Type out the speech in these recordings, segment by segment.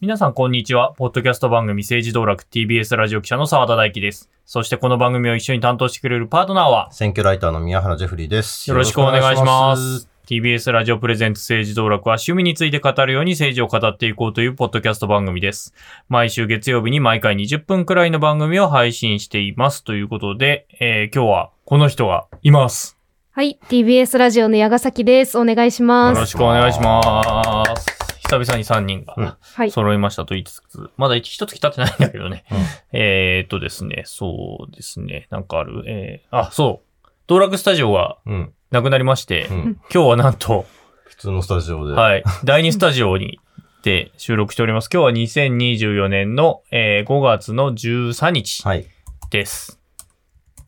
皆さんこんにちは。ポッドキャスト番組政治道楽 TBS ラジオ記者の澤田大樹です。そしてこの番組を一緒に担当してくれるパートナーは、選挙ライターの宮原ジェフリーです。よろしくお願いします。TBS ラジオプレゼンツ政治道楽は趣味について語るように政治を語っていこうというポッドキャスト番組です。毎週月曜日に毎回20分くらいの番組を配信しています。ということで、えー今日はこの人がいます。はい、TBS ラジオの矢ヶ崎です。お願いしよろます。しくお願いします。久々に3人うんがはい。揃いましたと言いつつ、まだ一月経ってないんだけどね。うんえーっとですね、そうですね、なんかある？えー、あ、そう。道楽スタジオがうん。なくなりまして、うん。今日はなんと、普通のスタジオで。はい。第2スタジオにて収録しております。今日は2024年の、えー5月の13日はい。です。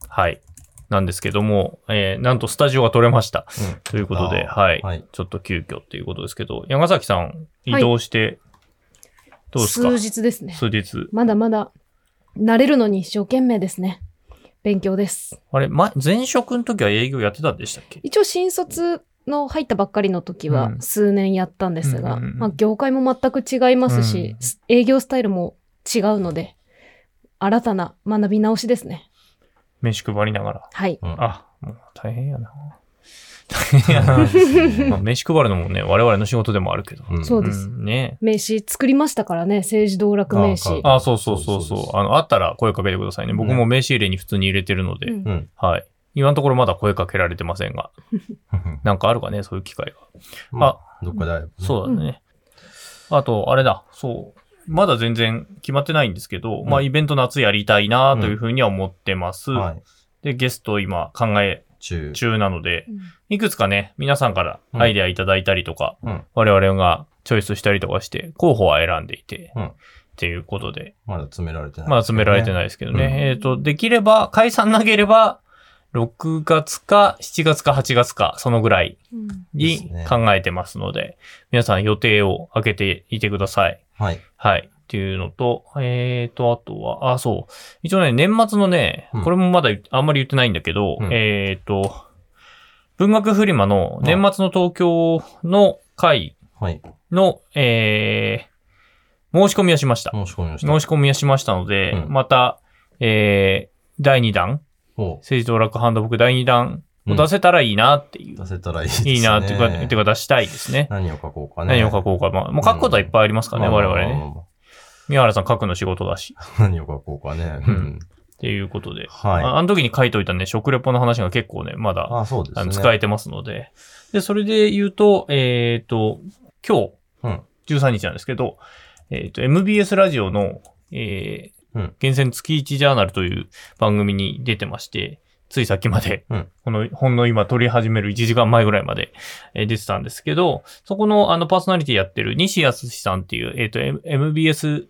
はい。なんですけども、えーなんとスタジオが取れました。ということで、はい、はいちょっと急遽っていうことですけど、山崎さん、移動して、どうですか？数日ですね。数日。まだまだ、慣れるのに一生懸命ですね。勉強です。あれ、ま、前職の時は営業やってたんでしたっけ？一応新卒の入ったばっかりの時はうん数年やったんですが、うんうんうんまあ、業界も全く違いますし、営業スタイルも違うので、新たな学び直しですね。飯配りながら。はい。うんあ、もう大変やな。大変やな。まあ、飯配るのもね、我々の仕事でもあるけど。うんそうですんね名刺作りましたからね、政治道楽名刺。あ、そうそうそうそうそうそうあの、あったら声かけてくださいね。僕も名刺入れに普通に入れてるので、うんうん。はい。今のところまだ声かけられてませんが、なんかあるかね、そういう機会が。まあ、どっかであればね。そうだね。あと、あれだ、そう。まだ全然決まってないんですけど、うんまあ、イベント夏やりたいなというふうには思ってます。はい。で、ゲスト今考え中。中なので、うんいくつかね、皆さんからアイデアいただいたりとか、うん。我々がチョイスしたりとかして、候補は選んでいて、うんっていうことで、まだ詰められてない。まだ詰められてい。ないですけどね。うんえっ、と、できれば、解散なければ、6月か7月か8月か、そのぐらいうんに考えてますので、皆さん予定を開けていてください。はい。はい。っていうのと、えーと、あとは、あ、そう。一応ね、年末のねうん、これもまだあんまり言ってないんだけど、うんえーと、文学フリマの年末の東京の会はい。の、えー、申し込みをしました。申し込みました。申し込みをしましたので、うんまた、えー、第2弾、を政治道楽ハンドブック第2弾を出せたらいいなっていう。出せたらいいですね。いいなっていうか、ってか出したいですね。何を書こうかね。何を書こうか。まあ、もう書くことはいっぱいありますからね、まあ我々ね。。宮原さん書くの仕事だし。何を書こうかね。ううんん。っていうことで。はい。ああの時に書いといたね、食レポの話が結構ね、まだ、あ、そうですね。使えてますので。で、それで言うと、えっ、と、今うん。日、13日なんですけど、えっ、と、MBS ラジオの、えーうん厳選月1ジャーナルという番組に出てまして、ついさっきまで、うん。この、ほんの今撮り始める1時間前ぐらいまで、えー出てたんですけど、そこのあのパーソナリティやってる西康さんっていう、えっ、と、M- MBS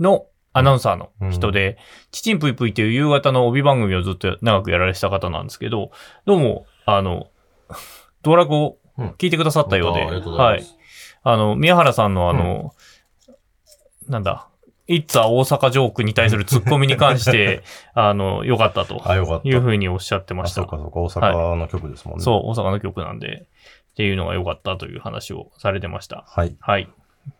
のアナウンサーの人で、ちちんぷいぷいっていう夕方の帯番組をずっと長くやられてた方なんですけど、どうも、あの、道楽を聞いてくださったようで、うござい。あの、宮原さんのあの、なんだ、いつは大阪ジョークに対するツッコミに関して、あの、良かったとあ、よかった。いうふうにおっしゃってまあ、した。そうかそうか。大阪の曲ですもんね。そう、大阪の曲なんで、っていうのが良かったという話をされてました。はい。はい。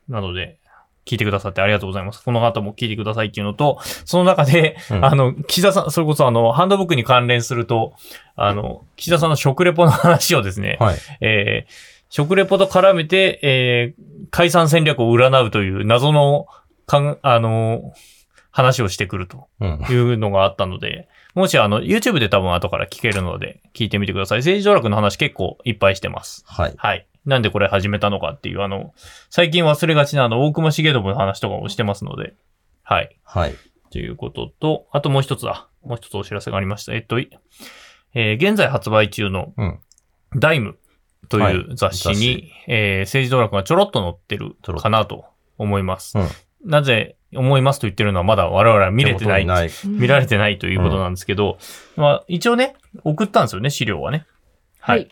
なので、聞いてくださってありがとうございます。この後も聞いてくださいっていうのと、その中で、うんあの、岸田さん、それこそあの、ハンドブックに関連すると、あの、岸田さんの食レポの話をですね、はい。えー食レポと絡めて、えー解散戦略を占うという謎の、かん、あの話をしてくるとうん。いうのがあったので、もしあの、YouTube で多分後から聞けるので、聞いてみてください。政治道楽の話結構いっぱいしてます。はい。はい。なんでこれ始めたのかっていう、あの、最近忘れがちなあの、大隈重信の話とかもしてますので、はい。はい。ということと、あともう一つだ。もう一つお知らせがありました。えっと、いえー現在発売中のうん。ダイムという雑誌に、はい雑えー政治道楽がちょろっと載ってるかなと思います。うんなぜ思いますと言ってるのはまだ我々は見れてない。ない。見られてないということなんですけど、まあ一応ね、送ったんですよね、資料はね。はい。。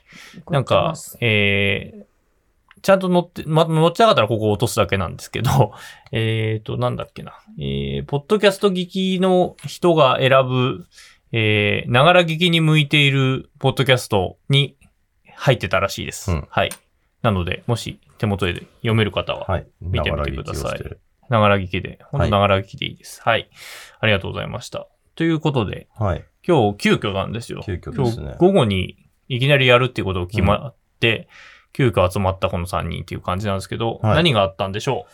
なんか、えー、ちゃんと乗って、ま、乗ってなかったらここ落とすだけなんですけど、えーと、なんだっけな。えー、ポッドキャスト聞きの人が選ぶ、えー、ながら聞きに向いているポッドキャストに入ってたらしいです。うんはい。なので、もし手元で読める方は、はい。見てみてくださいながら聞きをしてるながら聞きで、本はい当ながら聞きでいいです。はい。ありがとうございました。ということで、はい。今日急遽なんですよ。急遽今日ですね。午後にいきなりやるっていうことを決まって、急遽集まったこの3人っていう感じなんですけど、はい何があったんでしょう？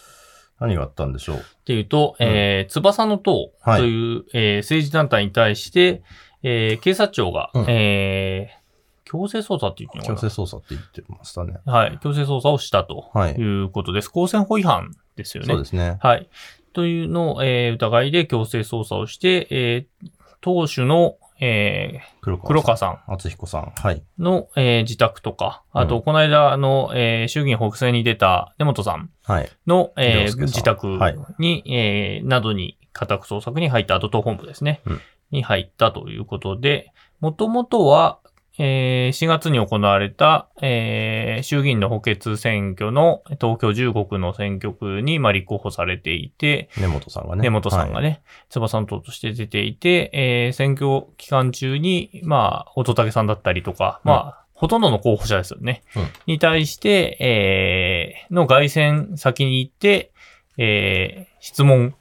何があったんでしょう？っていうと、うんえー、翼の党という、えー政治団体に対して、えー警察庁が、うんえー強制捜査って言ってる強のか制捜査って言ってましたね。なはい。強制捜査をしたとはいいうことです。公選法違反ですよね。そうですね。はい。というのを、えー疑いで強制捜査をして、えー党首の、え黒ー黒川さん。厚彦さん。はい。の、えー自宅とか、あと、うんこの間、あの、えー衆議院北西に出た根本さんはい。の、えー自宅はいに、えーなどに家宅捜索に入った、あと党本部ですね、うんに入ったということで、もともとは、えー4月に行われた、えー衆議院の補欠選挙の東京15区の選挙区に、まあ、立候補されていて、根本さんがね。根本さんがね。ね、翼の党として出ていて、えー選挙期間中に、まあ、乙武さんだったりとか、まあ、ほとんどの候補者ですよね。うんに対して、えーの外選先に行って、えー質問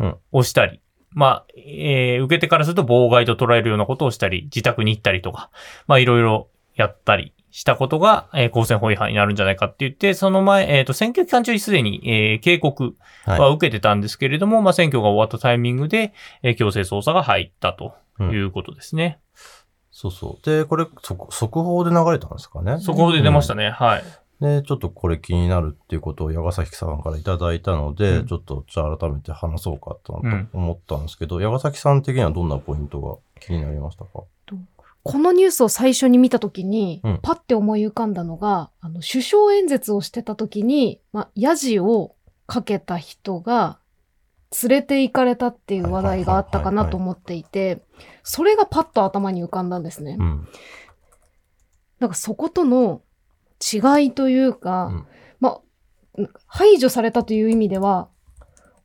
うんをしたり、まあ、えー受け手からすると妨害と捉えるようなことをしたり、自宅に行ったりとか、まあ、いろいろやったりしたことが、えー公選法違反になるんじゃないかって言って、その前、えっ、と、選挙期間中にすでに、えー警告はい。は受けてたんですけれども、まあ、選挙が終わったタイミングで、えー強制捜査が入ったということですね。そうそう。で、これ、速速報で流れたんですかね。そこで出ましたね。はい。で、ちょっとこれ気になるっていうことを矢ヶ崎さんからいただいたので、うん。ちょっとじゃあ改めて話そうかとうん思ったん。ですけど、矢ヶ崎さん的にはどんなポイントが気になりましたか？このニュースを最初に見たときに、うん。パッて思い浮かんだのが、あの、首相演説をしてたときに、まあ、ヤジをかけた人が、連れて行かれたっていう話題があったかなと思っていて、それがパッと頭に浮かんだんですね。うん。なんかそことの違いというか、うんまあ、排除されたという意味では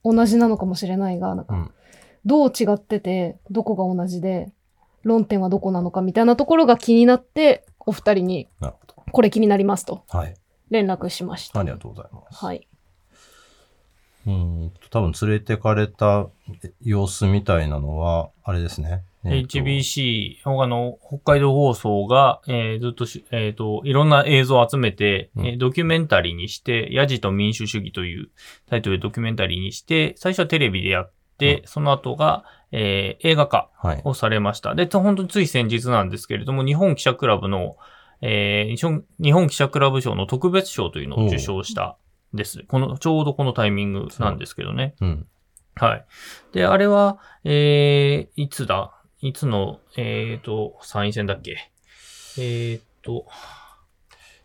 同じなのかもしれないが、なんかうん。どう違ってて、どこが同じで、論点はどこなのかみたいなところが気になって、お二人に。これ気になりますとはい。連絡しました。ありがとうございます。はい。うーんと、多分連れてかれた様子みたいなのは、あれですね。HBC、あの、北海道放送が、えーずっとし、えっ、と、いろんな映像を集めて、うんえードキュメンタリーにして、ヤジと民主主義というタイトルでドキュメンタリーにして、最初はテレビでやって、その後が、えー映画化はい。をされました。で、と本当につい先日なんですけれども、日本記者クラブの、えー日本記者クラブ賞の特別賞というのを受賞したんです。この、ちょうどこのタイミングなんですけどね。うん。はい。で、あれは、えー、いつだいつの、えっ、と、参院選だっけ？えっ、と、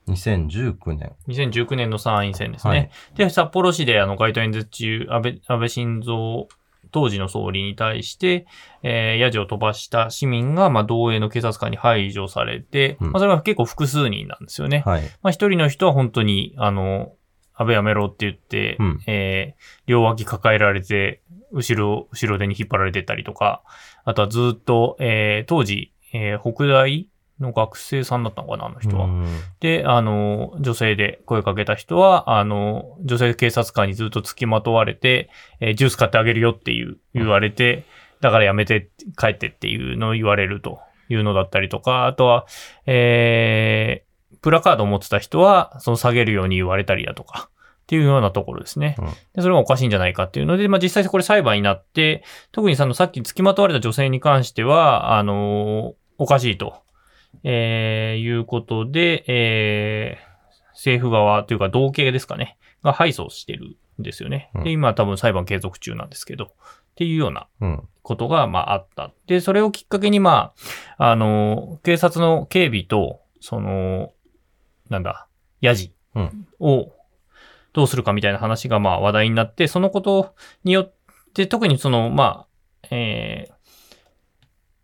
2019年。2019年の参院選ですね。はいで、札幌市であの街頭演説中、安倍、安倍晋三当時の総理に対して、えー、ヤジを飛ばした市民が、まあ、同営の警察官に排除されて、うんまあ、それが結構複数人なんですよね。はい。まあ、一人の人は本当に、あの、安倍やめろって言って、うんえー両脇抱えられて、後ろ、後ろ手に引っ張られてったりとか、あとはずっと、えー当時、えー北大の学生さんだったのかな、あの人は。うんで、あの、女性で声かけた人は、あの、女性警察官にずっと付きまとわれて、えージュース買ってあげるよっていう、言われて、だからやめて、帰ってっていうのを言われるというのだったりとか、あとは、えープラカードを持ってた人は、その下げるように言われたりだとか、っていうようなところですね。うんでそれがおかしいんじゃないかっていうので、まあ実際これ裁判になって、特にそのさっき付きまとわれた女性に関しては、あのおかしいと、えーいうことで、えー政府側というか同系ですかね、が敗訴してるんですよね。うんで、今は多分裁判継続中なんですけど、っていうようなうん。ことが、まあ、あった。で、それをきっかけに、まあ、あの、警察の警備と、その、なんだ、ヤジうんをどうするかみたいな話が、まあ、話題になって、そのことによって、特にその、まあ、えー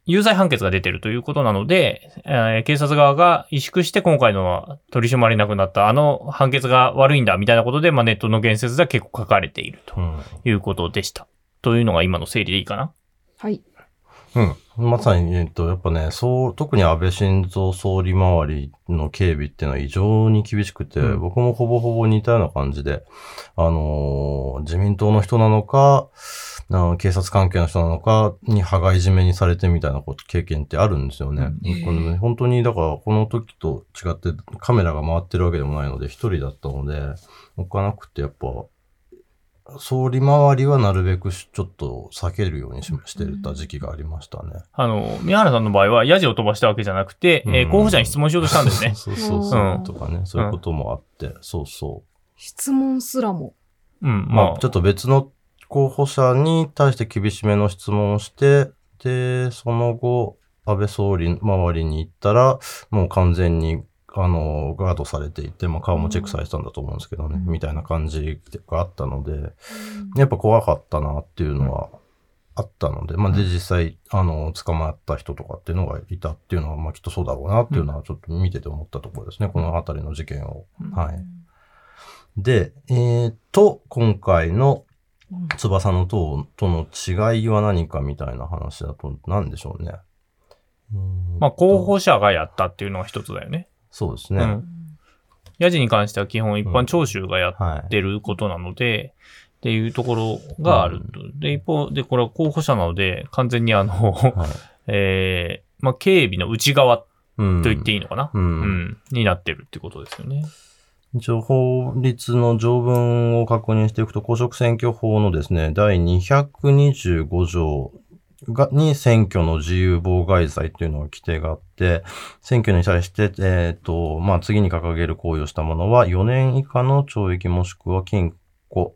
有罪判決が出てるということなので、えー警察側が萎縮して今回のは取り締まれなくなった、あの判決が悪いんだみたいなことで、まあ、ネットの言説では結構書かれているとうん。いうことでした。というのが今の整理でいいかなはい。うん。まさに、えっと、やっぱね、そう、特に安倍晋三総理周りの警備っていうのは異常に厳しくて、うん、僕もほぼほぼ似たような感じで、あのー、自民党の人なのか、警察関係の人なのかに羽交い締めにされてみたいなこと、経験ってあるんですよね。うん、本当に、だからこの時と違ってカメラが回ってるわけでもないので、一人だったので、置かなくてやっぱ、総理周りはなるべくちょっと避けるようにししてた時期がありましたね。あの、宮原さんの場合は、ヤジを飛ばしたわけじゃなくて、うん、えー、候補者に質問しようとしたんですね。そうそうそう、うん、とかね、そういうこともあって、そうそう。質問すらも。うん、まあ、ちょっと別の候補者に対して厳しめの質問をして、で、その後、安倍総理周りに行ったら、もう完全にあの、ガードされていて、まあ、顔もチェックされてたんだと思うんですけどね、うん、みたいな感じがあったので、やっぱ怖かったなっていうのはあったので、まあ、で、実際、あの、捕まった人とかっていうのがいたっていうのは、まあ、きっとそうだろうなっていうのは、ちょっと見てて思ったところですね、このあたりの事件を。はい。で、えー、と、今回の翼の塔との違いは何かみたいな話だと、何でしょうね。まあ、候補者がやったっていうのは一つだよね。そうですね。うん。ヤジに関しては基本一般聴衆がやってることなので、うんはい、っていうところがあると。で、一方で、これは候補者なので、完全にあの、はい、えー、まあ、警備の内側と言っていいのかな、うん、うん、になってるってことですよね。情報律の条文を確認していくと、公職選挙法のですね、第225条が、に選挙の自由妨害罪というのが規定があって、選挙に対して、えっ、ー、と、まあ、次に掲げる行為をした者は4年以下の懲役もしくは禁錮、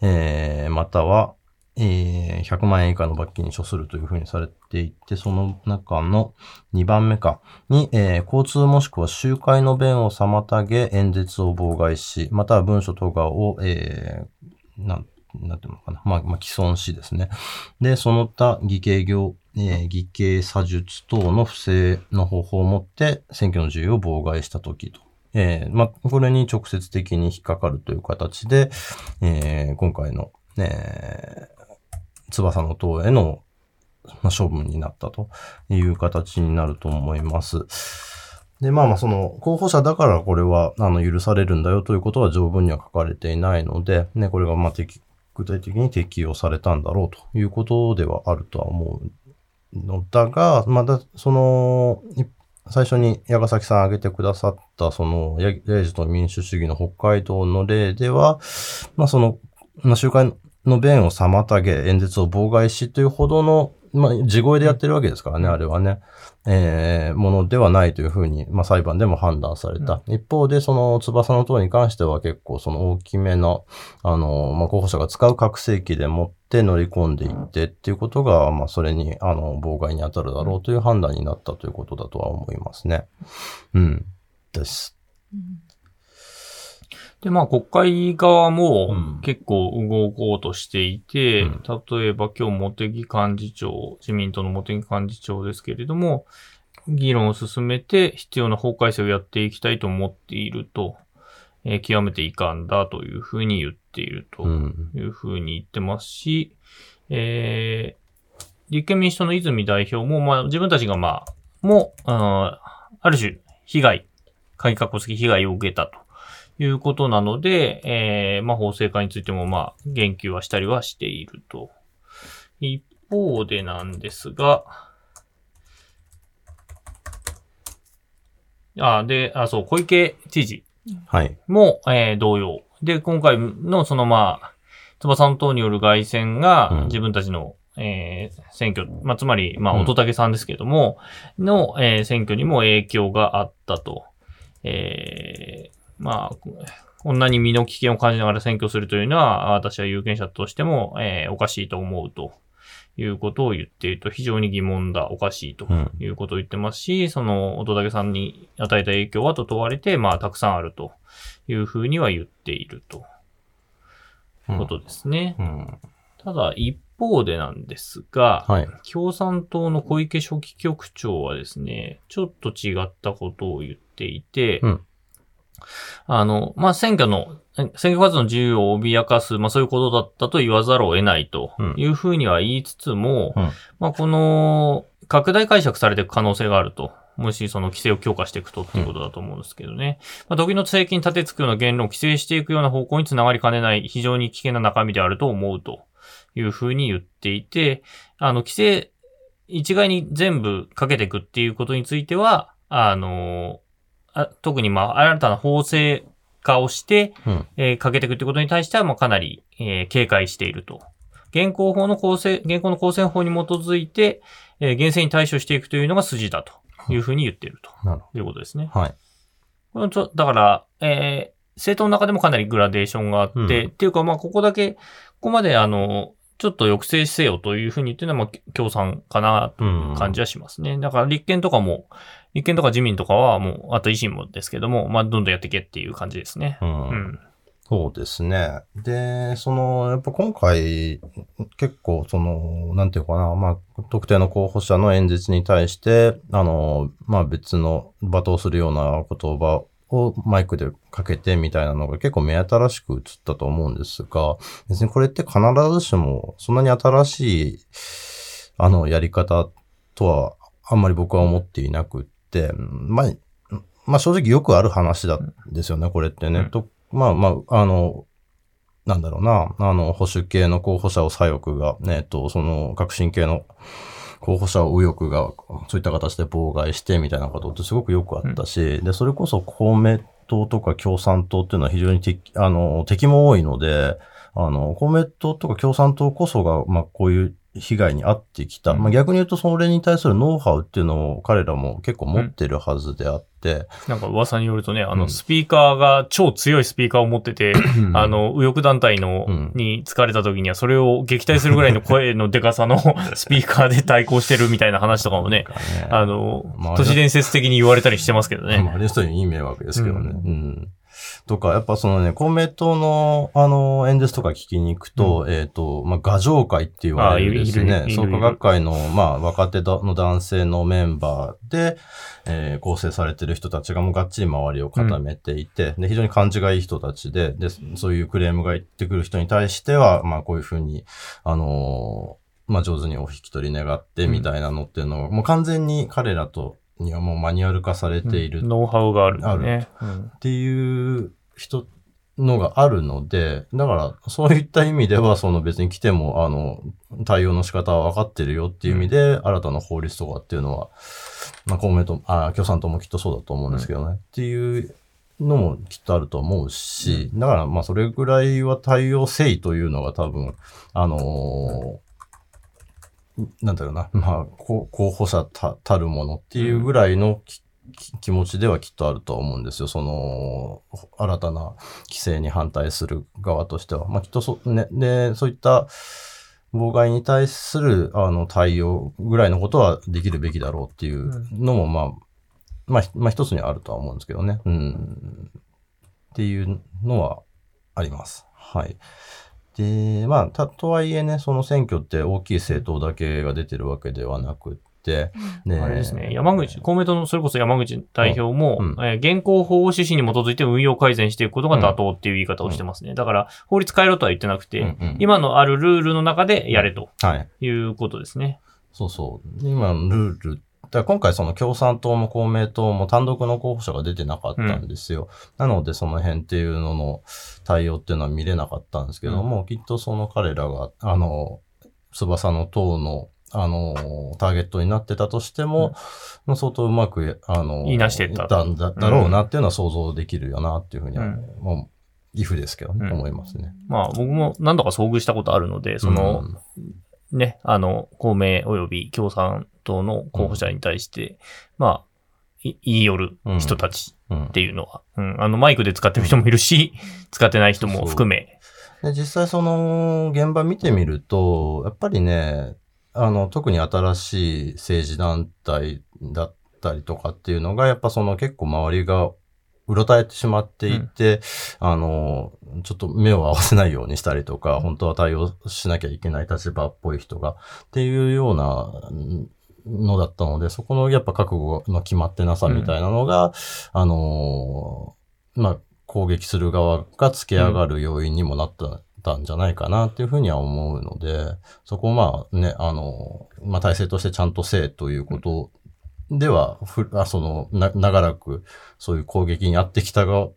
えー、または、えー、100万円以下の罰金に処するというふうにされていて、その中の2番目かに、えー、交通もしくは集会の弁を妨げ演説を妨害し、または文書等がを、えー、なんなんていうのかな。まあ、まあ、既存しですね。で、その他、偽計業、えー、偽計査術等の不正の方法をもって、選挙の自由を妨害したときと。えー、まあ、これに直接的に引っかかるという形で、えー、今回の、えー、翼の党への、まあ、処分になったという形になると思います。で、まあまあ、その、候補者だからこれは、あの、許されるんだよということは条文には書かれていないので、ね、これがまあ適具体的に適用されたんだろうということではあるとは思うのだが、まだその、最初に矢ヶ崎さん挙げてくださった、その、ヤイジと民主主義の北海道の例では、まあその、まあ、集会の弁を妨げ、演説を妨害しというほどの、まあ、地声でやってるわけですからね、あれはね。えー、ものではないというふうに、まあ、裁判でも判断された。うん、一方で、その翼の塔に関しては結構その大きめの、あの、まあ、候補者が使う拡声器でもって乗り込んでいってっていうことが、まあ、それに、あの、妨害に当たるだろうという判断になったということだとは思いますね。うん。です。で、まあ、国会側も結構動こうとしていて、うん、例えば今日、茂木幹事長、自民党の茂木幹事長ですけれども、議論を進めて必要な法改正をやっていきたいと思っていると、えー、極めて遺憾だというふうに言っているというふうに言ってますし、うん、えー、立憲民主党の泉代表も、まあ、自分たちがまあ、もう、あある種、被害、鍵括弧付き被害を受けたということなので、えー、まあ、法制化についても、まあ、言及はしたりはしていると。一方でなんですが、あ、で、あ、そう、小池知事も、はい、えー、同様。で、今回のそのまあ、翼の党による外戦が自分たちの、うん、えー、選挙、まあ、つまり、まあ、乙武さんですけども、うん、の、えー、選挙にも影響があったと。えー、まあ、こんなに身の危険を感じながら選挙するというのは、私は有権者としても、えー、おかしいと思うということを言っていると、非常に疑問だ、おかしいということを言ってますし、うん、その、乙武さんに与えた影響はと問われて、まあ、たくさんあるというふうには言っていると。いうことですね。うん。うん、ただ、一方でなんですが、はい、共産党の小池書記局長はですね、ちょっと違ったことを言っていて、あの、まあ、選挙の、選挙活動の自由を脅かす、まあ、そういうことだったと言わざるを得ないというふうには言いつつも、うん、まあ、この拡大解釈されていく可能性があると。もしその規制を強化していくとっていうことだと思うんですけどね。まあ、時の政権に立てつくような言論を規制していくような方向につながりかねない非常に危険な中身であると思うというふうに言っていて、あの、規制、一概に全部かけていくっていうことについては、あの、あ特にまあ、新たな法制化をして、うんえーかけていくってことに対しては、まあ、かなり、えー警戒していると。現行法の構成、現行の公選法に基づいて、えー厳正に対処していくというのが筋だというふうに言っているとなるほいうことですね。ど。はい。これちょだから、えー政党の中でもかなりグラデーションがあって、うんっていうか、まあ、ここだけ、ここまで、あの、ちょっと抑制せよというふうに言ってるのは、まあ、共産かなという感じはしますね。だから、立憲とかも、立憲とか自民とかは、もう、あと維新もですけども、まあ、どんどんやっていけっていう感じですね。うんうん。そうですね。で、その、やっぱ今回、結構、その、なんていうかな、まあ、特定の候補者の演説に対して、あの、まあ別の罵倒するような言葉をマイクでかけてみたいなのが結構目新しく映ったと思うんですが、別にこれって必ずしも、そんなに新しい、あの、やり方とは、あんまり僕は思っていなくって、まあ、まあ正直よくある話だですよね、これってね。うんとまあまあ、あの、なんだろうな、あの、保守系の候補者を左翼が、ね、えっと、その、革新系の候補者を右翼が、そういった形で妨害してみたいなことってすごくよくあったし、で、それこそ公明党とか共産党っていうのは非常に敵、あの、敵も多いので、あの、公明党とか共産党こそが、まあ、こういう被害に遭ってきた。うんまあ、逆に言うと、それに対するノウハウっていうのを彼らも結構持ってるはずであって、なんか噂によるとね、あの、うんスピーカーが超強いスピーカーを持ってて、あの、右翼団体の、うんに疲れた時には、それを撃退するぐらいの声のデカさの スピーカーで対抗してるみたいな話とかもね、ねあのまあ、都市伝説的に言われたりしてますけどね。まあ、あれの人にいい迷惑ですけどね。ううんん。とか、やっぱそのね、公明党の、あの、演説とか聞きに行くと、えっ、と、まあ、画上会って言われるですね創価学会の、まあ、若手の男性のメンバーで、えー構成されてる人たちがもうがっちり周りを固めていて、で、非常に感じがいい人たちで、で、そういうクレームが言ってくる人に対しては、まあ、こういうふうに、あのーまあ、上手にお引き取り願ってみたいなのっていうのを、もう完全に彼らと、にはもうマニュアル化されている。ノウハウがあるね。うん。っていう人のがあるので、だからそういった意味では、その別に来ても、あの、対応の仕方は分かってるよっていう意味で、新たな法律とかっていうのは、まあ公明党、あ共産党もきっとそうだと思うんですけどね、っていうのもきっとあると思うし、だからまあそれぐらいは対応せいというのが多分、あのーなんだろうな、まあ、こ候補者たたるものっていうぐらいの気持ちではきっとあるとは思うんですよ。その、新たな規制に反対する側としては。まあ、きっとそ、ね、で、そういった妨害に対する、あの、対応ぐらいのことはできるべきだろうっていうのも、まあ、まあ、ひまあ、一つにはあるとは思うんですけどね。うん。っていうのはあります。はい。で、まあ、た、とはいえね、その選挙って大きい政党だけが出てるわけではなくって、ねあれですね。山口、公明党のそれこそ山口代表も、うんえー現行法を趣旨に基づいて運用改善していくことが妥当っていう言い方をしてますね。だから、法律変えろとは言ってなくて、うんうん今のあるルールの中でやれとはい。いうことですね。そうそう。今のルール、だから今回その共産党も公明党も単独の候補者が出てなかったんですよ。なのでその辺っていうのの対応っていうのは見れなかったんですけども、きっとその彼らが、あの、翼の党の、あの、ターゲットになってたとしても、もう相当うまく、あの、言いなしてったたんだだろうなっていうのは想像できるよなっていうふうには、うん。もう、イフですけどね、うん。思いますね。まあ僕も何度か遭遇したことあるので、その、ね、あの、公明及び共産党の候補者に対して、まあ、い言い寄る人たちうん、うんっていうのは、うん、あの、マイクで使ってる人もいるし、使ってない人も含め、で実際その現場見てみると、やっぱりね、あの、特に新しい政治団体だったりとかっていうのが、やっぱその結構周りがうろたえてしまっていて、あの、ちょっと目を合わせないようにしたりとか、本当は対応しなきゃいけない立場っぽい人が、っていうようなうんのだったので、そこのやっぱ覚悟の決まってなさみたいなのが、あの、まあ、攻撃する側が付け上がる要因にもなったたんじゃないかなっていうふうには思うので、そこをまあね、あの、まあ体制としてちゃんとせえということでは、ふあそのな、長らくそういう攻撃にあってきた側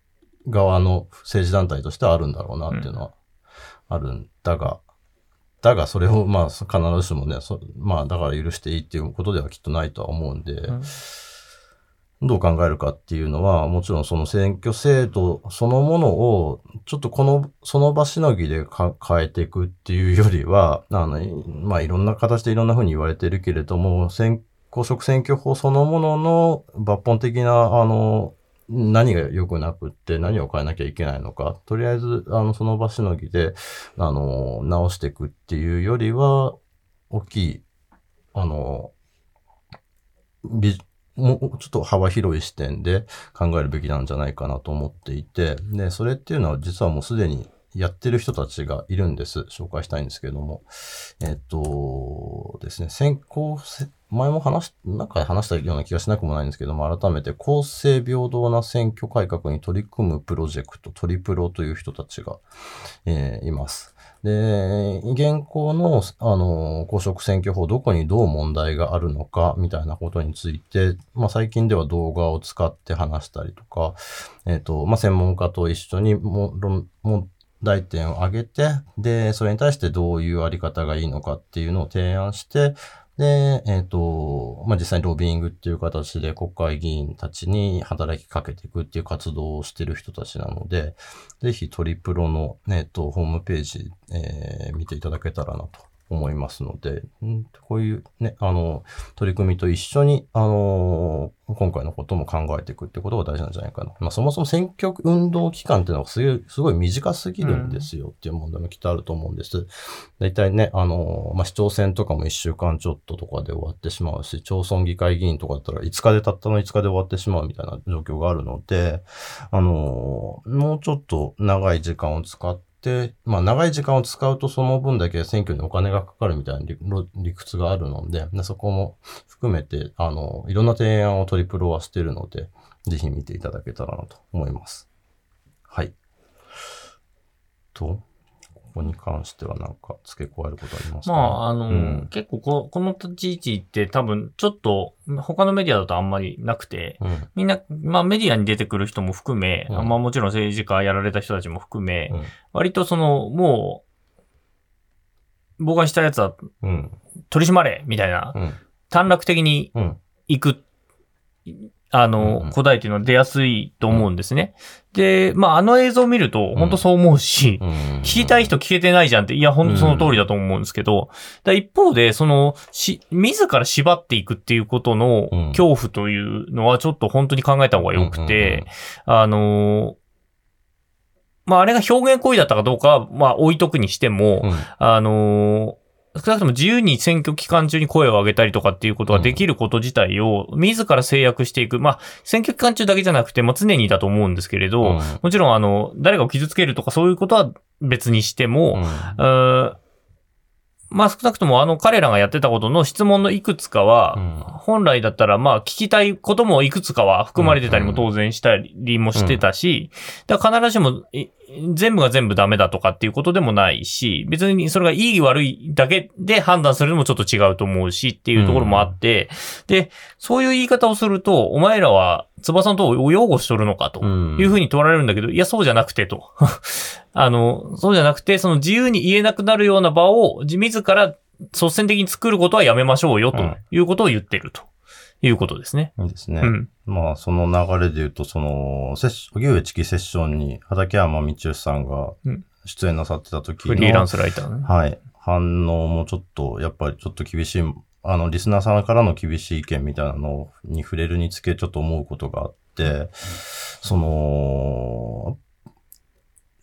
側の政治団体としてはあるんだろうなっていうのはあるんだが、だがそれをまあ必ずしもね、そまあだから許していいっていうことではきっとないとは思うんで、うん。どう考えるかっていうのは、もちろんその選挙制度そのものを、ちょっとこの、その場しのぎでか変えていくっていうよりは、あの、まあいろんな形でいろんな風に言われてるけれども、選公職選挙法そのものの抜本的な、あの、何が良くなくって何を変えなきゃいけないのか、とりあえず、あの、その場しのぎで、あの、直していくっていうよりは、大きい、あの、ビもうちょっと幅広い視点で考えるべきなんじゃないかなと思っていて、で、それっていうのは実はもうすでにやってる人たちがいるんです。紹介したいんですけども。えっとですね、先行、前も話し、なんか話したような気がしなくもないんですけども、改めて公正平等な選挙改革に取り組むプロジェクト、トリプロという人たちが、えーいます。で、現行の、あの、公職選挙法、どこにどう問題があるのか、みたいなことについて、まあ、最近では動画を使って話したりとか、えっ、と、まあ、専門家と一緒にも論問題点を挙げて、で、それに対してどういうあり方がいいのかっていうのを提案して、で、えっ、と、まあ、実際にロビーングっていう形で国会議員たちに働きかけていくっていう活動をしてる人たちなので、ぜひトリプロの、えっと、ホームページ、えー見ていただけたらなと思いますので、こういうね、あの、取り組みと一緒に、あの今回のことも考えていくってことが大事なんじゃないかな。まあ、そもそも選挙運動期間っていうのがすごい短すぎるんですよっていう問題もきっとあると思うんです。大体ね、あのまあ、市長選とかも1週間ちょっととかで終わってしまうし、町村議会議員とかだったら5日でたったの5日で終わってしまうみたいな状況があるので、あのもうちょっと長い時間を使って、まあ長い時間を使うとその分だけ選挙にお金がかかるみたいな理屈があるので、でそこも含めて、あの、いろんな提案をトリプロはしてるので、ぜひ見ていただけたらなと思います。はい。と、ここに関してはなんか付け加えることありますか？まあ、あの、うん結構ここの立ち位置って多分ちょっと他のメディアだとあんまりなくて、うん。みんな、まあメディアに出てくる人も含め、うんまあもちろん政治家やられた人たちも含め、うん割とその、もう、妨害したやつはうん。取り締まれみたいな、うん。短絡的にうん。行く、あうんの、うん。答えっていうのは出やすいと思うんですね。で、まああの映像を見ると、本当そう思うし、うん。聞きたい人聞けてないじゃんって、いや、本当その通りだと思うんですけど、だ一方で、その、し、自ら縛っていくっていうことのうん。恐怖というのはちょっと本当に考えた方が良くて、あのーまあ、あれが表現行為だったかどうかは、まあ、置いとくにしても、うん、あのー少なくとも自由に選挙期間中に声を上げたりとかっていうことができること自体を自ら制約していく。まあ、選挙期間中だけじゃなくて、まあ、常にだと思うんですけれど、うん。もちろん、あの、誰かを傷つけるとかそういうことは別にしても、うーまあ少なくともあの彼らがやってたことの質問のいくつかは、うん。本来だったらまあ聞きたいこともいくつかは含まれてたりも当然したりもしてたし、だから必ずしもい全部が全部ダメだとかっていうことでもないし、別にそれがいい悪いだけで判断するのもちょっと違うと思うしっていうところもあって、で、そういう言い方をすると、お前らは翼の塔を擁護しとるのかと。うんいうふうに取られるんだけど、いや、そうじゃなくてと。あの、そうじゃなくて、その自由に言えなくなるような場を自自ら率先的に作ることはやめましょうよとうんいうことを言ってるということですね。いいですね。うん。まあ、その流れで言うと、その、セッシ荻上チキセッションに畠山道義さんがうん出演なさってた時の、フリーランスライターね。はい。反応もちょっと、やっぱりちょっと厳しい、あの、リスナーさんからの厳しい意見みたいなのに触れるにつけちょっと思うことがあって、その、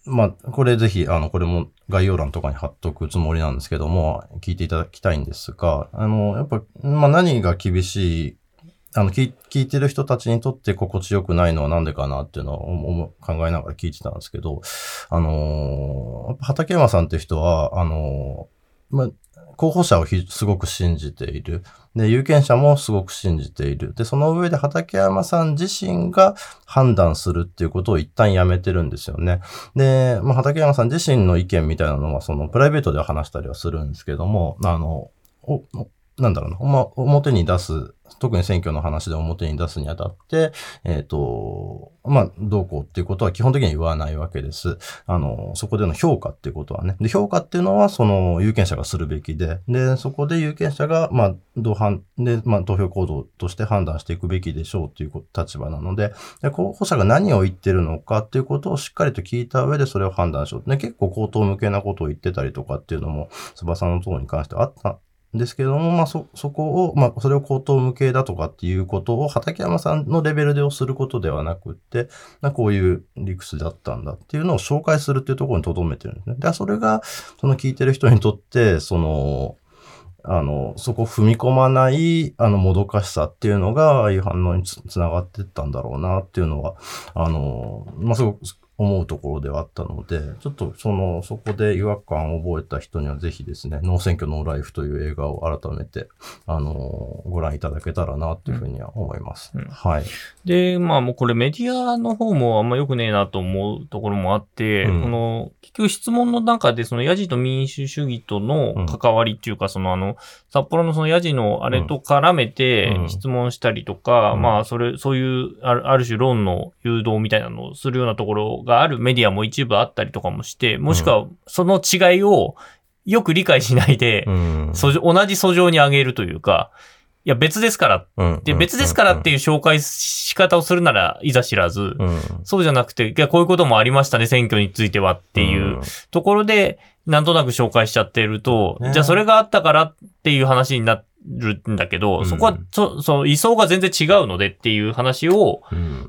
まあ、これぜひ、あの、これも概要欄とかに貼っとくつもりなんですけども、聞いていただきたいんですが、あの、やっぱ、まあ何が厳しい、あの、聞聞いてる人たちにとって心地よくないのはなんでかなっていうのを思う考えながら聞いてたんですけど、あのー畠山さんって人は、あのーまあ、候補者をすごく信じている。で、有権者もすごく信じている。で、その上で畠山さん自身が判断するっていうことを一旦やめてるんですよね。で、まあ、畠山さん自身の意見みたいなのは、そのプライベートでは話したりはするんですけども、あの、おなんだろうな、ま表に出す、特に選挙の話で表に出すにあたって、えっ、ー、と、まあ、どうこうっていうことは基本的には言わないわけです。あの、そこでの評価っていうことはね。で、評価っていうのは、その、有権者がするべきで、で、そこで有権者が、まあ、同伴で、まあ、投票行動として判断していくべきでしょうっていう立場なので、で候補者が何を言ってるのかっていうことをしっかりと聞いた上でそれを判断しよう。ね、結構口頭向けなことを言ってたりとかっていうのも、翼の党に関してあったですけども、まあ、そ、そこを、まあ、それを口頭無形だとかっていうことを、畠山さんのレベルでをすることではなくって、なこういう理屈だったんだっていうのを紹介するっていうところに留めてるんですね。で、それが、その聞いてる人にとって、その、あの、そこ踏み込まない、あの、もどかしさっていうのが、ああいう反応につながってったんだろうなっていうのは、あの、まあ、すごく、思うところではあったので、ちょっとその、そこで違和感を覚えた人にはぜひですね、ノー選挙ノーライフという映画を改めて、あのご覧いただけたらなというふうには思います。うん、はい。で、まあもうこれメディアの方もあんま良くねえなと思うところもあって、うん、この、結局質問の中でそのヤジと民主主義との関わりっていうか、うん、そのあの、札幌のそのヤジのあれと絡めて質問したりとか、まあそれ、そういうあるある種論の誘導みたいなのをするようなところがあるメディアも一部あったりとかもして、もしくはその違いをよく理解しないで、うん、同じ訴状に上げるというか、いや別ですから、うん、で別ですからっていう紹介仕方をするならいざ知らず、うん、そうじゃなくて、いやこういうこともありましたね、選挙についてはっていうところで、なんとなく紹介しちゃってると、じゃあそれがあったからっていう話になって、るんだけど、うん、そこは、そ、その、位相が全然違うのでっていう話を、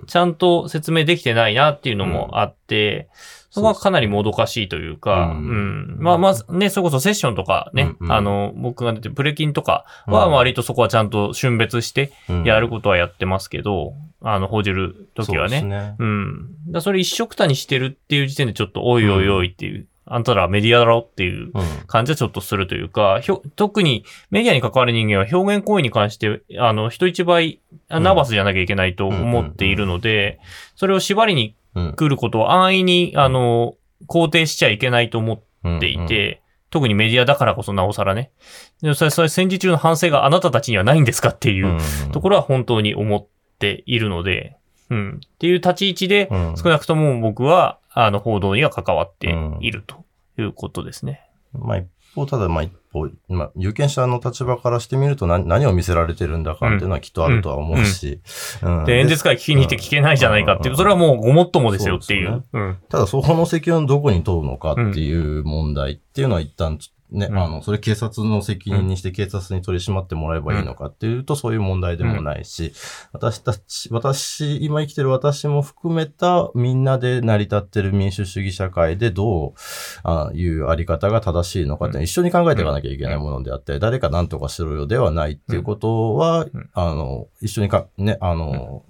ちゃんと説明できてないなっていうのもあって、そこはかなりもどかしいというか、うん。まあまあね、それこそセッションとかね、うんうん、あの、僕が出てプレキンとかは割とそこはちゃんと瞬別してやることはやってますけど、うん、あの、報じるときはね。うね。うん。だそれ一色たにしてるっていう時点でちょっと、おいおいおいっていう。あんたらメディアだろっていう感じはちょっとするというか、うん、特にメディアに関わる人間は表現行為に関して、あの、人一倍ナーバスじゃなきゃいけないと思っているので、それを縛りに来ることを安易に、あの、肯定しちゃいけないと思っていて、特にメディアだからこそなおさらね。でそれ、それ戦時中の反省があなたたちにはないんですかっていうところは本当に思っているので、うん。っていう立ち位置で、少なくとも僕は、あの、報道には関わっているということですね。まあ一方、ただまあ一方、まあ、有権者の立場からしてみると何何を見せられてるんだかっていうのはきっとあるとは思うし。で、演説会聞きに行って聞けないじゃないかっていう、それはもうごもっともですよっていう。うね、ただ、そこの責任をどこに問うのかっていう問題っていうのは一旦ね、うん、あの、それ警察の責任にして警察に取り締まってもらえばいいのかっていうと、そういう問題でもないし、私たち、私、今生きてる私も含めたみんなで成り立ってる民主主義社会でどうあいうあり方が正しいのかって一緒に考えていかなきゃいけないものであって、誰か何とかしろよではないっていうことは、あの、一緒にか、ね、あの、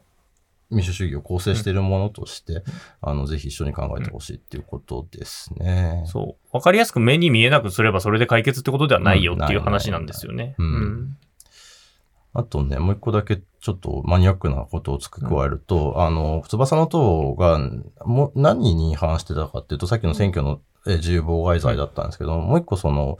民主主義を構成しているものとして、うん、あの、ぜひ一緒に考えてほしいっていうことですね。そう。わかりやすく目に見えなくすればそれで解決ってことではないよっていう話なんですよね。うん。あとね、もう一個だけちょっとマニアックなことを付け加えると、うん、あの、翼の党がも何に違反してたかっていうと、さっきの選挙の自由妨害罪だったんですけど、もう一個その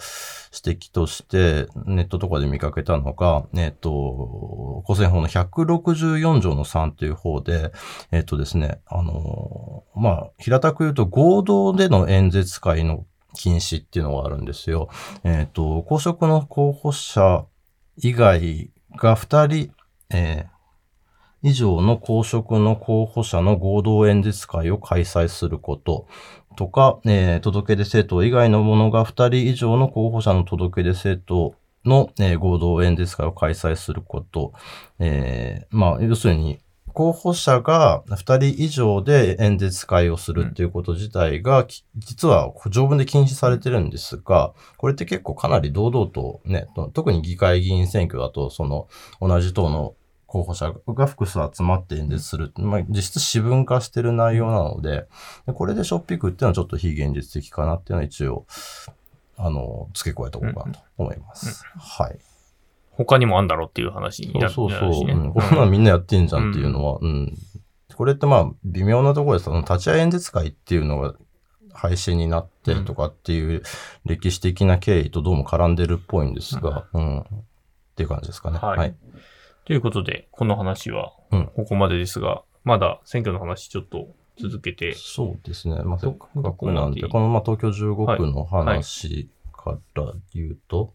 指摘としてネットとかで見かけたのが、えっ、と、公選法の164条の3という方で、えっ、とですね、あの、まあ、平たく言うと合同での演説会の禁止っていうのがあるんですよ。えっ、と、公職の候補者以外が2人、え以上の公職の候補者の合同演説会を開催すること。とか、えー、届け出政党以外のものが2人以上の候補者の届け出政党の、えー、合同演説会を開催すること。えー、まあ、要するに、候補者が2人以上で演説会をするっていうこと自体が、うん、実は条文で禁止されてるんですが、これって結構かなり堂々とね、特に議会議員選挙だと、その同じ党の候補者が複数集まって演説する。まあ、実質私文化してる内容なので、これでしょっぴくっていうのはちょっと非現実的かなっていうのは一応あの、付け加えておこうかなと思います。はい。他にもあんだろうっていう話になそうそうそう。るしね。うんこんなんみんなやってんじゃんっていうのは、うん。これってまあ、微妙なところでその立ち会い演説会っていうのが廃止になってとかっていう歴史的な経緯とどうも絡んでるっぽいんですが、うん。っていう感じですかね。はいはい。ということで、この話はうん。ここまでですが、まだ選挙の話ちょっと続けて、そうですね。まあ、せどっかくなんで、どこのまあ東京15区の話から言うと、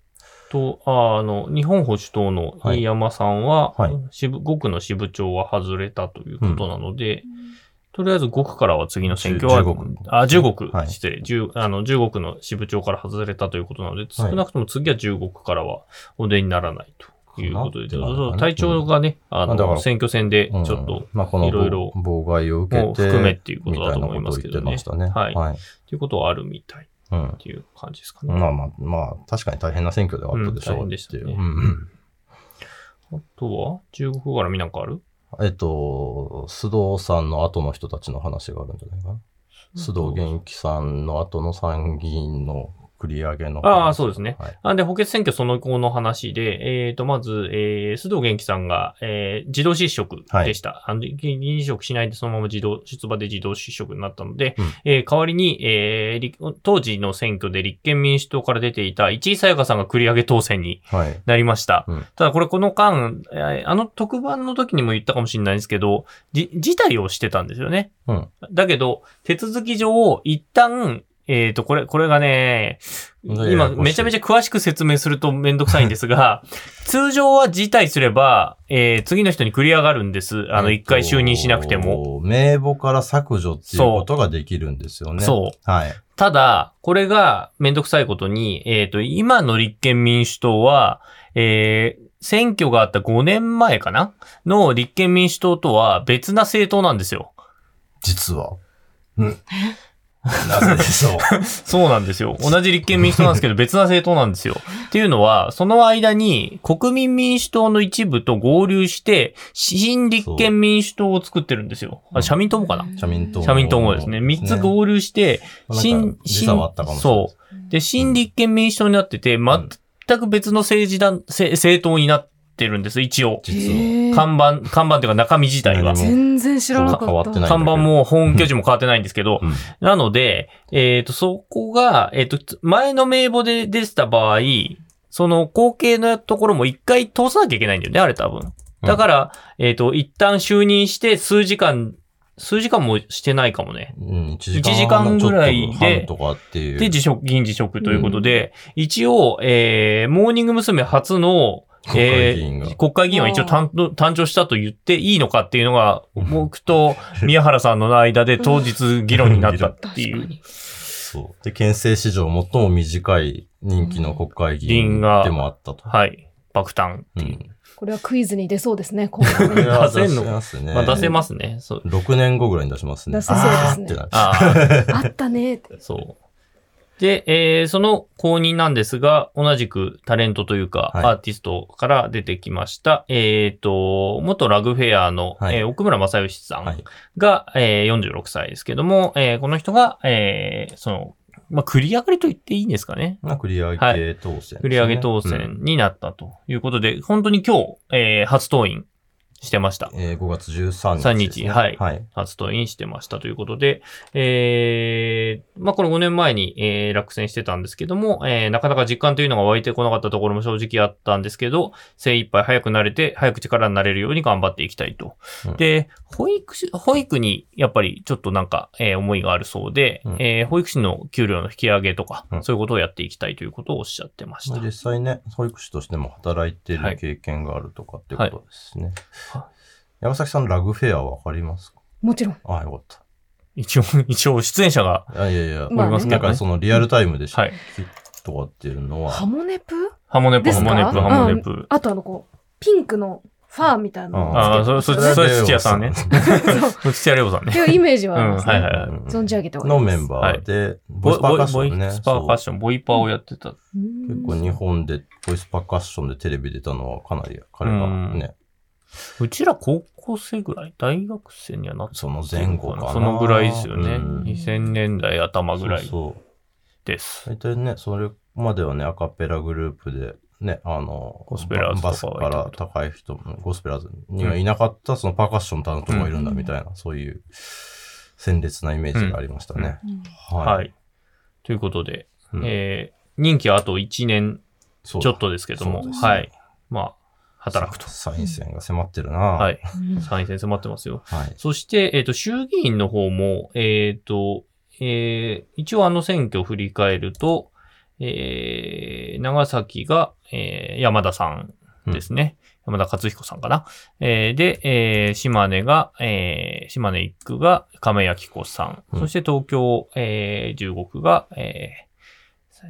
と、ああの、日本保守党の飯山さんは、はい。支部5区の支部長は外れたということなので、とりあえず5区からは次の選挙は、15区。あ、15区、はい。失礼、10あの、15区の支部長から外れたということなので、少なくとも次は15区からはお出にならないということで、ね。体調がね、あの、選挙戦でちうん。ょっと、いろいろ妨害を受けて、含めっていうことだと思いますけどね。ね。はい。はい。ということはあるみたいうんっ。ていう感じですかね。まあまあ、まあ、確かに大変な選挙ではあったでしょうう。んでしたね。あとは、中国から見なんかある？えっと、須藤さんの後の人たちの話があるんじゃないかな。須藤元気さんの後の参議院の繰り上げの話。ああそうですねはい。あで、補欠選挙その後の話で、えっ、と、まず、えー、須藤元気さんが、えー、自動失職でした。あの議員辞職しないでそのまま自動、出馬で自動失職になったので、うんえー代わりに、えー立、当時の選挙で立憲民主党から出ていた市井さやかさんが繰り上げ当選にはい。なりました。うんただこれこの間、えーあの特番の時にも言ったかもしれないんですけど、じ、辞退をしてたんですよね。うんだけど、手続き上、一旦、えっ、と、これ、これがね、今、めちゃめちゃ詳しく説明するとめんどくさいんですが、通常は辞退すれば、えー次の人に繰り上がるんです。あの、えっと一回就任しなくても。。名簿から削除っていうことができるんですよね。そう。はい。ただ、これがめんどくさいことに、えっ、と、今の立憲民主党は、えー選挙があった5年前かな？の立憲民主党とは別な政党なんですよ。実は。うん。なぜでしょう？そうなんですよ。同じ立憲民主党なんですけど別な政党なんですよ。っていうのは、その間に国民民主党の一部と合流して、新立憲民主党を作ってるんですよ。あ、社民党もかな？社民党。社民党もですね。三つ合流して、新、時差はあったかもしれないですそう。で、新立憲民主党になってて、全く別の政治団、せ政党になってるんです、一応。実は。看板、看板っていうか中身自体は全然知らなかった。変わってない看板も本拠地も変わってないんですけど、うんなので、えっ、と、そこが、えっ、と、前の名簿で出てた場合、その後継のところも一回通さなきゃいけないんだよね、あれ多分。だから、えっ、と、一旦就任して数時間、数時間もしてないかもね。うん、1一時間ぐらいでちょっと半とかっていう。で、辞職、議員辞職ということで、一応、えー、モーニング娘。初の、えー国会議員は一応誕誕生したと言っていいのかっていうのが、僕と宮原さんの間で当日議論になったっていう。そう。で、県政史上最も短い人気の国会議員がでもあったと。はい。爆誕っうていう。ん。これはクイズに出そうですね、今後ね。これは出せんの？出せますね。まあ出せますね。そう。6年後ぐらいに出しますね。出せそうですねあああ。あったねって。そう。で、えーその公認なんですが、同じくタレントというか、はい。アーティストから出てきました、えっ、と、元ラグフェアの、はい。えー奥村正義さんはい。が、えー46歳ですけども、えーこの人が、えーその、まあ、繰り上がりと言っていいんですかね。まあ、繰り上げ当選ですね、繰り上げ当うん選になったということで、本当に今日、えー初登院してました。えー5月13日、3日はいはい。初登院してましたということで、えー、まあ、これ5年前に、えー落選してたんですけども、えーなかなか実感というのが湧いてこなかったところも正直あったんですけど、精一杯早くなれて、早く力になれるように頑張っていきたいと。うんで、保育士、保育にやっぱりちょっとなんか、えー思いがあるそうで、うんえー保育士の給料の引き上げとか、うんそういうことをやっていきたいということをおっしゃってました。実際ね、保育士としても働いてはいる経験があるとかってことですね。は山崎さん、ラグフェアわかりますか？もちろん。あ、よかっ一応、一応出演者が、た。いやいやいや、まあね。なんかそのリアルタイムでしはい。とかっていうのは、ハモネプ？ハモネプ、ですか？ハモネプ、ハモネプ。あとあの、こう、ピンクのファーみたいなああ、それ、それ、それ土屋さんね。そう 土屋レオさんね。っていうイメージはうん、ありますね。はいはいはい。存じ上げております。のメンバーで、ボイスパーカッションね。ボイスパーカッション、ボイパーをやってた。うん結構日本でボイスパーカッションでテレビ出たのはかなり彼がね、うちら高校生ぐらい？大学生にはなってその前後かな。そのぐらいですよね。うん2000年代頭ぐらいそうそうです。大体ね、それ、こまではね、アカペラグループで、ね、あの、ゴスペラーズバスから高い人、ゴスペラーズにはいなかった、そのパーカッション担当がいるんだみたいな、そういう鮮烈なイメージがありましたね。うんはい。はい。ということで、うんえー任期はあと1年そうちょっとですけども、そうですはい。まあ、働くと。参院選が迫ってるな。は。はいうん参院選迫ってますよ。はい。そして、えっ、と、衆議院の方も、えっ、と、えー一応あの選挙を振り返ると、えー長崎が、えー山田さんですね。山田勝彦さんかな。えーで、えー島根が、えー島根一区が亀谷紀子さん。うんそして東京、えー15区が、えー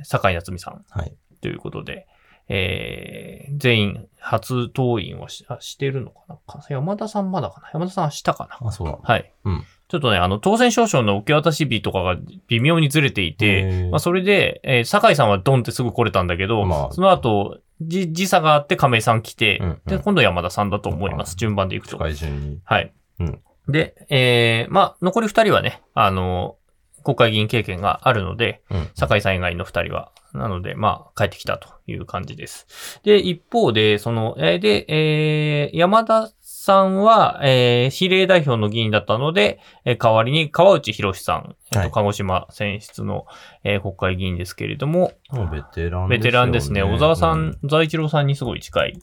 坂井夏美さんはい。ということで、えー全員初登院はしあしてるのかなか山田さんまだかな？山田さん明日かな？あ、そうだ。はい。うんちょっとね、あの、当選証書の受け渡し日とかが微妙にずれていへて、ーまあ、それで、えー酒井さんはドンってすぐ来れたんだけど、まあその後、じ、時差があって亀井さん来て、うんうんで、今度山田さんだと思います。うん順番でいくと。はい。うんで、えー、まあ、残り二人はね、あの、国会議員経験があるので、うん。酒井さん以外の二人は。なので、まあ、帰ってきたという感じです。で、一方で、その、えーで、えー山田さんは、えー比例代表の議員だったので、えー代わりに川内博さん、えっとはい鹿児島選出の、えー国会議員ですけれども、もうベテランベテランですね。小沢さん、うん小沢一郎さんにすごい近い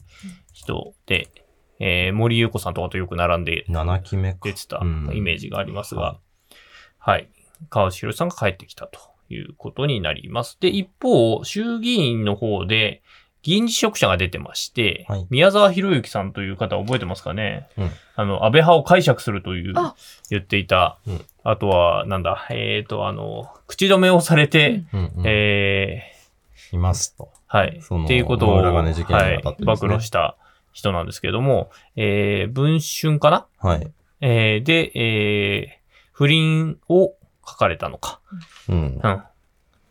人で、えー森優子さんとかとよく並んで7期目か。出てたうんイメージがありますが、ははい。川内博さんが帰ってきたということになります。で、一方、衆議院の方で、議員辞職者が出てまして、はい。宮沢博之さんという方覚えてますかね、うん。あの、安倍派を解釈するというあ、言っていた。うん。あとは、なんだ、えっ、と、あの、口止めをされて、うん。うんえー、いますと。はい。っていうことを、裏金事件にはい。暴露した人なんですけども、えー、文春かな？はい。えーで、えー不倫を書かれたのか。うん。うん。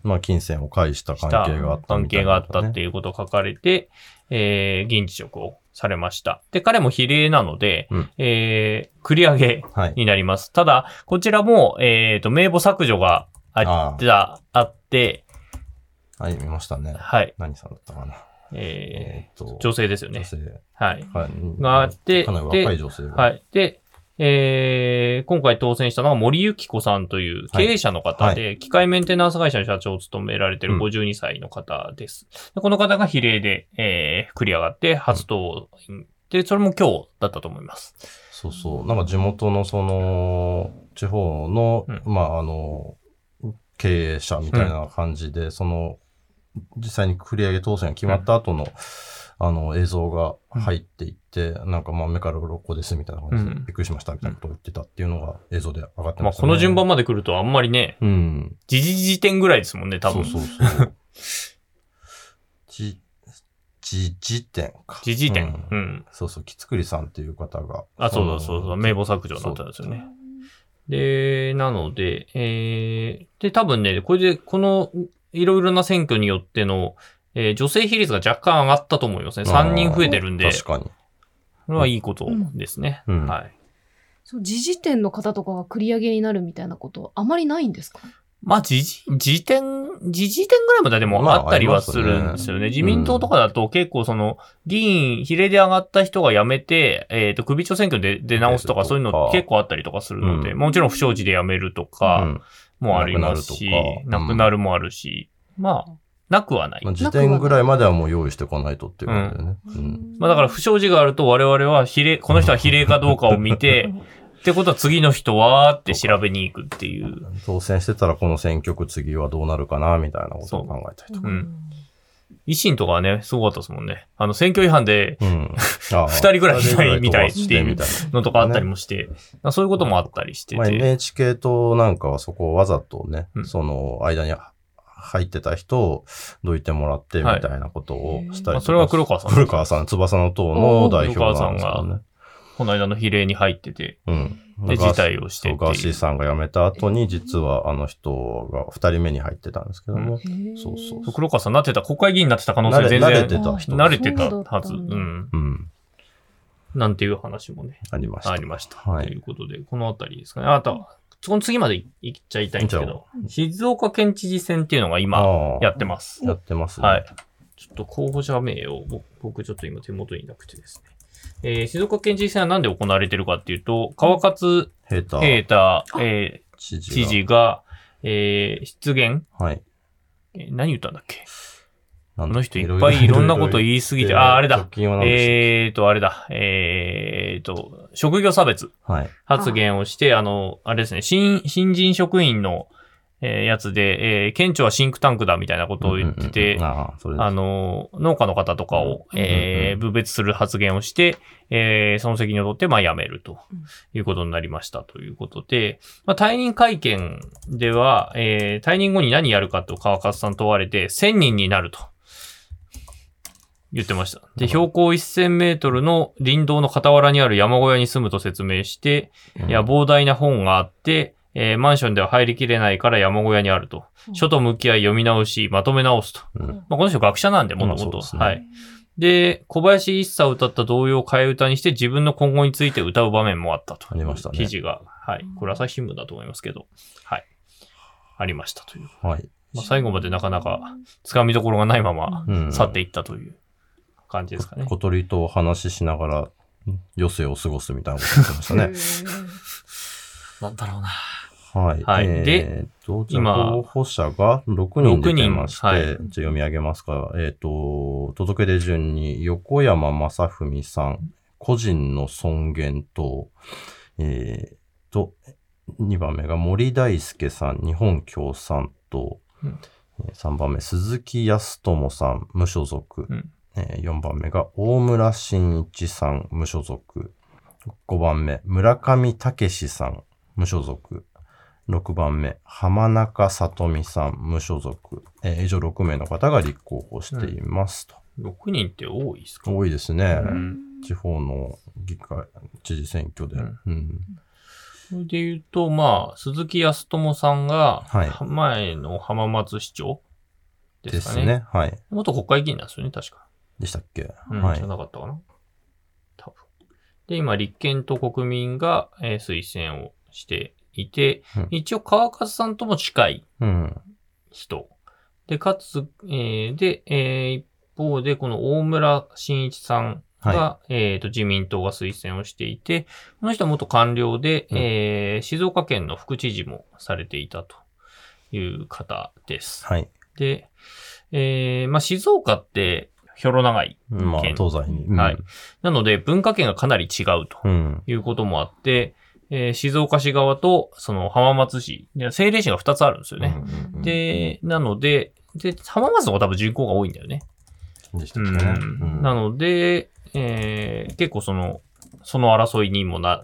まあ、金銭を介した関係があった関係があみたいなことね、ったっていうことを書かれて、えー議員辞職をされました。で、彼も比例なので、うんえー繰り上げはい。になります。ただ、こちらも、えっ、と、名簿削除があった、あって、はい、見ましたね。はい。何さんだったかな。ええーっとー、女性ですよね女。性。はい。はい。があってかなり若い女性が。はい。で、えー今回当選したのは森幸子さんという経営者の方で、機械メンテナンス会社の社長を務められているうん52歳の方です。でこの方が比例で、えー繰り上がって初登院。で、それも今日だったと思います。そうそう。なんか地元のその、地方の、うんまあ、あの、経営者みたいな感じで、その、実際に繰り上げ当選が決まった後の、あの、映像が入っていって、なんかまあ目から鱗ですみたいな感じで、うんびっくりしましたみたいなことを言ってたっていうのが映像で上がってまあ、ましたね。この順番まで来るとあんまりね、うん。時事時点ぐらいですもんね、多分。そうそうそう。じ、じ、時点か。時事点。ううんん。そうそう、きつくりさんっていう方が。あ、そうのだそうそう。名簿削除になったんですよね。で、なので、えー、で、多分ね、これで、この、いろいろな選挙によっての、えー女性比率が若干上がったと思いますね。3人増えてるんで、確かに。これはいいことですね。うん。はい。そう時事点の方とかが繰り上げになるみたいなことあまりないんですか？まあ、時事、時点、時事点ぐらいまででもまああったりはするんですよね。ますね。自民党とかだと結構その、議員、比例で上がった人が辞めて、えっ、と、首長選挙で出直すとかそういうの結構あったりとかするので、うん。もちろん不祥事で辞めるとか、うん。もありますし、なくなるとか。なくなるもあるし、まあ、なくはない。まあ、時点ぐらいまではもう用意してこないとっていう感じだよね。ううんん。まあだから不祥事があると我々は比例、この人は比例かどうかを見て、ってことは次の人はって調べに行くっていう。当選してたらこの選挙区次はどうなるかな、みたいなことを考えたりとか。ん維新とかはね、すごかったですもんね。あの選挙違反でうん。あ 二人ぐらいいないみたいっていうみたいなのとかあったりもして、そういうこともあったりしてまあ、て。NHK 党なんかはそこをわざとね、うんその間に入ってた人をどいてもらってみたいなことをしたりとか、まあそれは黒川さん。古川さん、翼の党の代表なんですけどね。この間の比例に入ってて、うん。で、辞退をしてていうガーシーさんが辞めた後に、実はあの人が二人目に入ってたんですけども、そうそうそう黒川さんなってた、国会議員になってた可能性全然慣れ慣れてた人慣れてたはず。うん。うん。なんていう話もね、ありました。ありました。はいということで、このあたりですかね。あとは、その次まで行っちゃいたいんですけど、静岡県知事選っていうのが今、やってます。やってますね。はい。ちょっと候補者名を僕僕ちょっと今手元になくてですね。えー静岡県知事選はなんで行われてるかっていうと、川勝ヘーター平太、えー知事が。知事が、えー出現、はい。えー何言ったんだっけ？なんこの人いっぱいいろんなこと言いすぎて、あ、あれだえーと、あれだ。えーと、職業差別。発言をして、あの、あれですね、新、新人職員の、えーやつで、えー県庁はシンクタンクだみたいなことを言ってて、あの、農家の方とかを、えー、分別する発言をして、えーその責任を取って、まあ、辞めるということになりましたということで、まあ、退任会見では、えー退任後に何やるかと川勝さん問われて、1000人になると。言ってました。で、標高1000メートルの林道の傍らにある山小屋に住むと説明して、いや、膨大な本があって、えーマンションでは入りきれないから山小屋にあると。書と向き合い読み直し、まとめ直すと。うんまあ、この人学者なんで、もともと。まあそうですねはい。で、小林一茶を歌った童謡を替え歌にして自分の今後について歌う場面もあったと。ありましたね記事が。はい。これ朝日新聞だと思いますけど。はい。ありましたという。はい。まあ、最後までなかなか掴みどころがないままうん去っていったという感じですかね。小鳥とお話ししながら、余生を過ごすみたいなこと言ってましたね。なんだろうな。はい。はいえーでと、じゃ今あ候補者が6人出てまして、はいじゃあ読み上げますか。えっ、と、届け出順に、横山正文さん、個人の尊厳と、えー、と、2番目が森大輔さん、日本共産党。うんえー3番目、鈴木康友さん、無所属。うんえー4番目が大村真一さん、無所属。5番目、村上武史さん、無所属。6番目、浜中里美さん、無所属。えー以上6名の方が立候補していますと。6人って多いですか？多いですね。うん地方の議会、知事選挙で。うんうんそれで言うと、まあ、鈴木康友さんが、はい前の浜松市長でかね。ですすね。はい。元国会議員なんですよね、確か。でしたっけ、うん、はいじゃ。なかったかな。多分。で、今、立憲と国民が、えー推薦をしていて、うん一応、川勝さんとも近いうん。人。で、かつ、えーで、えー一方で、この大村真一さんが、はえっ、と、自民党が推薦をしていて、この人は元官僚で、うんえー静岡県の副知事もされていたという方です。はい。で、えーまあ、静岡って、ひょろ長い。まあ、県東西に。うんはい。なので、文化圏がかなり違うとうん。いうこともあって、えー静岡市側と、その浜松市、で政令市が2つあるんですよね。うん、で、なので、で、浜松の方が多分人口が多いんだよね。うでしたね。ん。なので、えー結構その、その争いにもな、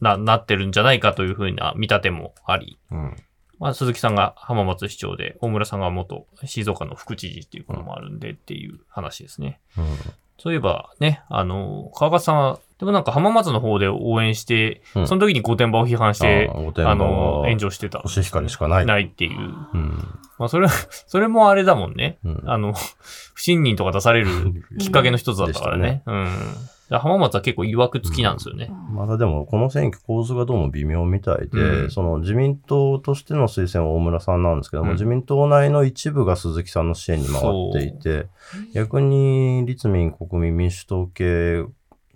な、なってるんじゃないかというふうな見立てもあり、うん。まあ、鈴木さんが浜松市長で、大村さんが元静岡の副知事っていうこともあるんでっていう話ですね。うん。そういえばね、あの、川勝さんは、でもなんか浜松の方で応援して、うんその時に御殿場を批判して、あの、は炎上してた。コシヒカリしかない。ないっていう。うん。まあ、それ、それもあれだもんね。うん。あの、不信任とか出されるきっかけの一つだったからね。うん。浜松は結構曰く付きなんですよね。まだでも、この選挙構図がどうも微妙みたいで、うん。その自民党としての推薦は大村さんなんですけども、うん。自民党内の一部が鈴木さんの支援に回っていて、逆に立民国民民主党系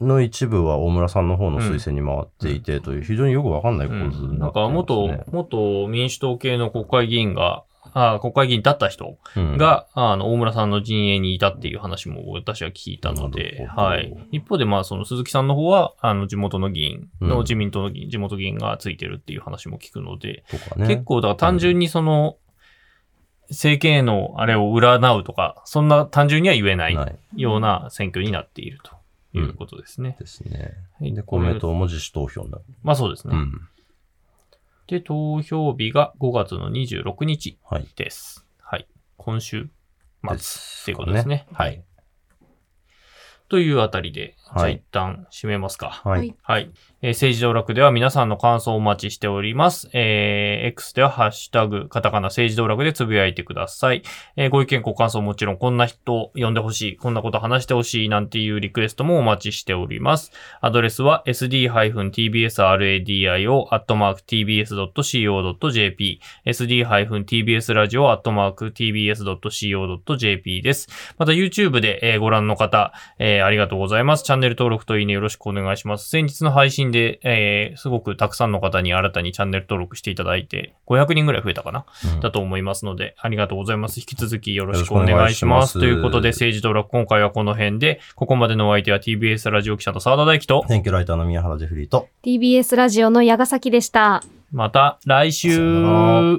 の一部は大村さんの方の推薦に回っていて、という非常によくわかんない構図になってます、ね。なんか元、元民主党系の国会議員が、あ国会議員だった人うんが、あの、大村さんの陣営にいたっていう話も私は聞いたのなではい。一方で、まあ、その鈴木さんの方は、あの、地元の議員の、うん自民党の議員、地元議員がついてるっていう話も聞くので、ね。結構、だから単純にその、政権へのあれを占うとか、そんな単純には言えないような選挙になっているということですね。ですね。はいで、公明党も自主投票になる。まあそうですね。うん。で、投票日が5月の26日はい。です。はい。今週で末っていうことですね。かはい。というあたりで、じゃあ一旦締めますか。はい。はいはい。えー政治道楽では皆さんの感想をお待ちしております。えー X ではハッシュタグ、カタカナ政治道楽でつぶやいてください。えーご意見、ご感想もちろん、こんな人呼んでほしい、こんなこと話してほしいなんていうリクエストもお待ちしております。アドレスは sd-tbsradio.tbs.co.jp sd-tbsradio.tbs.co.jp です。また YouTube で、えーご覧の方、えーありがとうございます。チャンネル登録といいねよろしくお願いします。先日の配信で、えーすごくたくさんの方に新たにチャンネル登録していただいて、500人ぐらい増えたかな、うんだと思いますので、ありがとうございます。引き続きよろしくお願いします。ということで、政治登録今回はこの辺で、ここまでのお相手は TBS ラジオ記者の澤田大樹と、選挙ライターの宮原ジェフリーと、TBS ラジオの矢ヶ崎でした。また来週さよなら